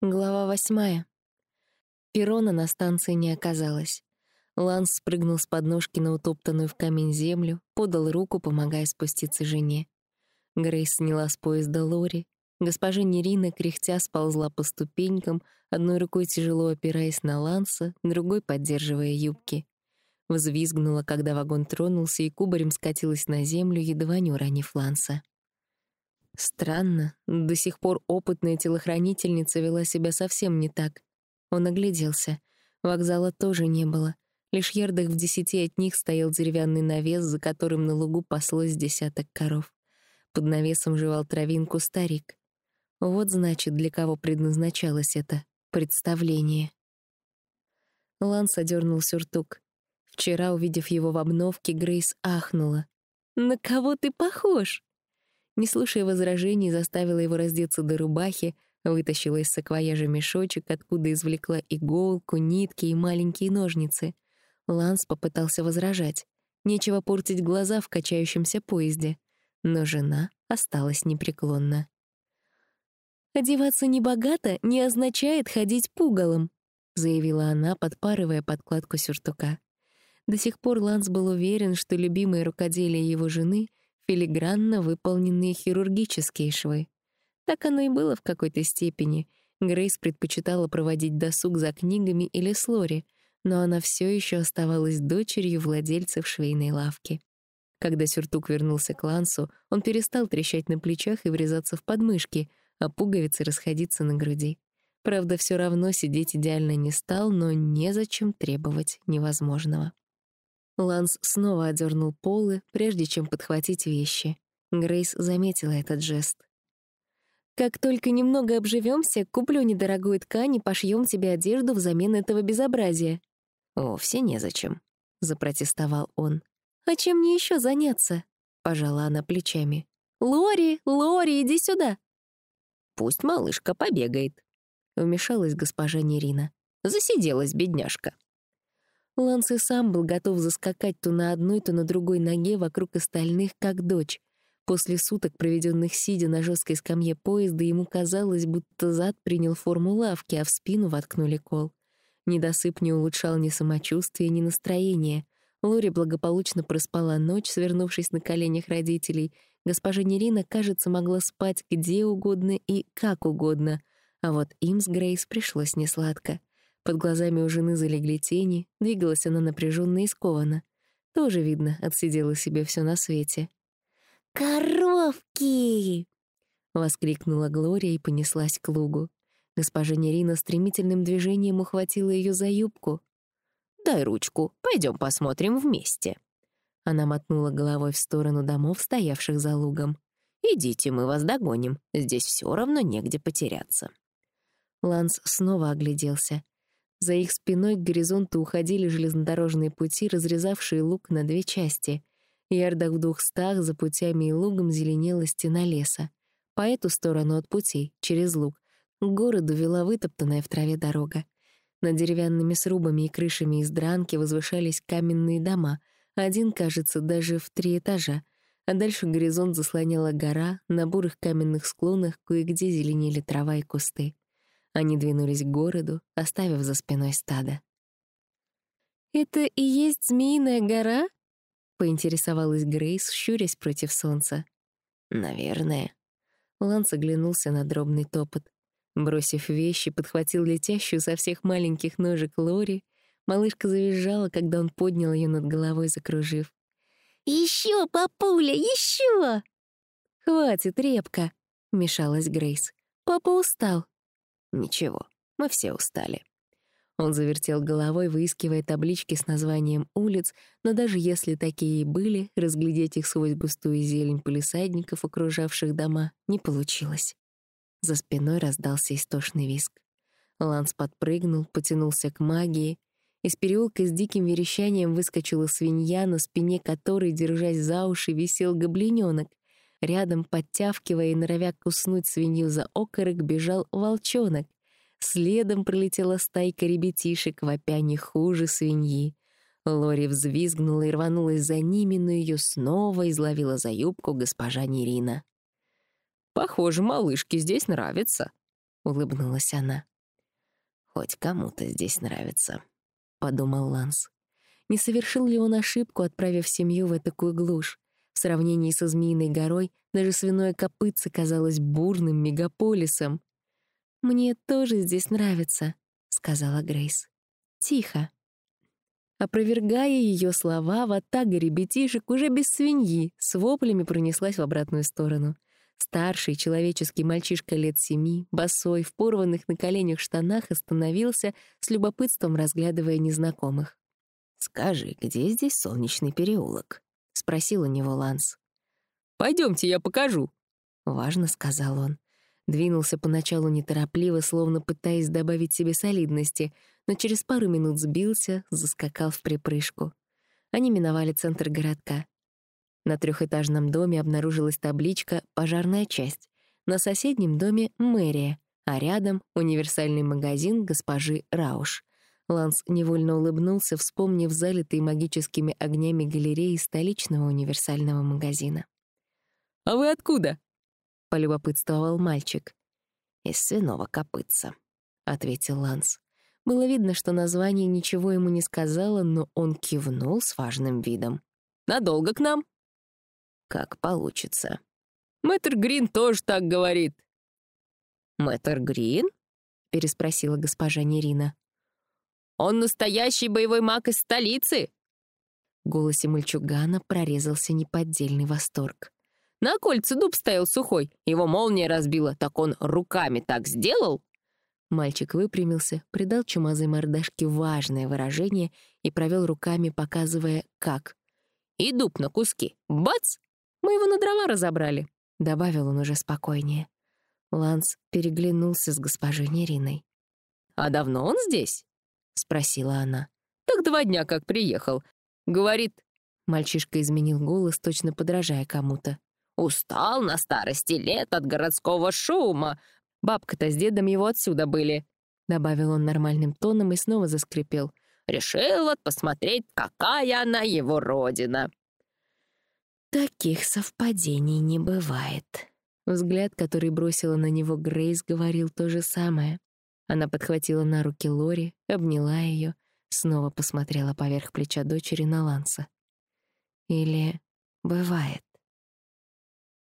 Глава восьмая. Перона на станции не оказалось. Ланс спрыгнул с подножки на утоптанную в камень землю, подал руку, помогая спуститься жене. Грейс сняла с поезда Лори. Госпожа Нерина, кряхтя, сползла по ступенькам, одной рукой тяжело опираясь на Ланса, другой поддерживая юбки. Взвизгнула, когда вагон тронулся, и кубарем скатилась на землю, едва не уронив Ланса. Странно, до сих пор опытная телохранительница вела себя совсем не так. Он огляделся. Вокзала тоже не было. Лишь ярдах в десяти от них стоял деревянный навес, за которым на лугу паслось десяток коров. Под навесом жевал травинку старик. Вот значит, для кого предназначалось это представление. Ланс одернул сюртук. Вчера, увидев его в обновке, Грейс ахнула. «На кого ты похож?» Не слушая возражений, заставила его раздеться до рубахи, вытащила из саквояжа мешочек, откуда извлекла иголку, нитки и маленькие ножницы. Ланс попытался возражать. Нечего портить глаза в качающемся поезде. Но жена осталась непреклонна. «Одеваться небогато не означает ходить пугалом», — заявила она, подпарывая подкладку сюртука. До сих пор Ланс был уверен, что любимое рукоделие его жены филигранно выполненные хирургические швы. Так оно и было в какой-то степени. Грейс предпочитала проводить досуг за книгами или с Лори, но она все еще оставалась дочерью владельцев швейной лавки. Когда сюртук вернулся к Лансу, он перестал трещать на плечах и врезаться в подмышки, а пуговицы расходиться на груди. Правда, все равно сидеть идеально не стал, но незачем требовать невозможного. Ланс снова одернул полы, прежде чем подхватить вещи. Грейс заметила этот жест. «Как только немного обживемся, куплю недорогую ткань и пошьем тебе одежду взамен этого безобразия». «Вовсе незачем», — запротестовал он. «А чем мне еще заняться?» — пожала она плечами. «Лори, Лори, иди сюда!» «Пусть малышка побегает», — вмешалась госпожа Нерина. «Засиделась бедняжка». Ланс и сам был готов заскакать то на одной, то на другой ноге вокруг остальных, как дочь. После суток, проведенных сидя на жесткой скамье поезда, ему казалось, будто зад принял форму лавки, а в спину воткнули кол. Недосып не улучшал ни самочувствия, ни настроения. Лори благополучно проспала ночь, свернувшись на коленях родителей. Госпожа Нерина, кажется, могла спать где угодно и как угодно. А вот им с Грейс пришлось несладко. Под глазами у жены залегли тени, двигалась она напряженно и скованно. Тоже, видно, отсидела себе все на свете. «Коровки!» — воскликнула Глория и понеслась к лугу. Госпожа Нерина стремительным движением ухватила ее за юбку. «Дай ручку, пойдем посмотрим вместе». Она мотнула головой в сторону домов, стоявших за лугом. «Идите, мы вас догоним. Здесь все равно негде потеряться». Ланс снова огляделся. За их спиной к горизонту уходили железнодорожные пути, разрезавшие луг на две части. Ярдах в двухстах за путями и лугом зеленела стена леса. По эту сторону от путей, через луг, к городу вела вытоптанная в траве дорога. Над деревянными срубами и крышами из дранки возвышались каменные дома, один, кажется, даже в три этажа, а дальше горизонт заслоняла гора, на бурых каменных склонах кое-где зеленели трава и кусты. Они двинулись к городу, оставив за спиной стадо. «Это и есть Змеиная гора?» — поинтересовалась Грейс, щурясь против солнца. «Наверное». Ланс оглянулся на дробный топот. Бросив вещи, подхватил летящую со всех маленьких ножек Лори. Малышка завизжала, когда он поднял ее над головой, закружив. «Еще, папуля, еще!» «Хватит, репка!» — мешалась Грейс. «Папа устал». Ничего, мы все устали. Он завертел головой, выискивая таблички с названием улиц, но даже если такие и были, разглядеть их сквозь густую зелень полисадников, окружавших дома, не получилось. За спиной раздался истошный виск. Ланс подпрыгнул, потянулся к магии. Из переулка с диким верещанием выскочила свинья, на спине которой, держась за уши, висел гоблинёнок. Рядом, подтявкивая и норовя куснуть свинью за окорок, бежал волчонок. Следом пролетела стайка ребятишек, вопя не хуже свиньи. Лори взвизгнула и рванулась за ними, но ее снова изловила за юбку госпожа Нерина. «Похоже, малышке здесь нравится», — улыбнулась она. «Хоть кому-то здесь нравится», — подумал Ланс. Не совершил ли он ошибку, отправив семью в такую глушь? В сравнении со Змеиной горой даже свиное копытце казалось бурным мегаполисом. «Мне тоже здесь нравится», — сказала Грейс. «Тихо». Опровергая ее слова, ватага ребятишек уже без свиньи с воплями пронеслась в обратную сторону. Старший человеческий мальчишка лет семи, босой, в порванных на коленях штанах, остановился, с любопытством разглядывая незнакомых. «Скажи, где здесь солнечный переулок?» — спросил у него Ланс. Пойдемте, я покажу», — важно сказал он. Двинулся поначалу неторопливо, словно пытаясь добавить себе солидности, но через пару минут сбился, заскакал в припрыжку. Они миновали центр городка. На трехэтажном доме обнаружилась табличка «Пожарная часть». На соседнем доме — мэрия, а рядом — универсальный магазин госпожи Рауш. Ланс невольно улыбнулся, вспомнив залитые магическими огнями галереи столичного универсального магазина. «А вы откуда?» — полюбопытствовал мальчик. «Из свиного копытца», — ответил Ланс. Было видно, что название ничего ему не сказала, но он кивнул с важным видом. «Надолго к нам?» «Как получится». «Мэтр Грин тоже так говорит». «Мэтр Грин?» — переспросила госпожа Нерина. «Он настоящий боевой маг из столицы!» В голосе мальчугана прорезался неподдельный восторг. На кольце дуб стоял сухой, его молния разбила, так он руками так сделал. Мальчик выпрямился, придал чумазой мордашке важное выражение и провел руками, показывая, как. «И дуб на куски. Бац! Мы его на дрова разобрали», — добавил он уже спокойнее. Ланс переглянулся с госпожой Нериной. «А давно он здесь?» — спросила она. «Так два дня как приехал. Говорит...» Мальчишка изменил голос, точно подражая кому-то. Устал на старости лет от городского шума. Бабка-то с дедом его отсюда были», — добавил он нормальным тоном и снова заскрипел. «Решил вот посмотреть, какая она его родина». Таких совпадений не бывает. Взгляд, который бросила на него Грейс, говорил то же самое. Она подхватила на руки Лори, обняла ее, снова посмотрела поверх плеча дочери на Ланса. Или бывает.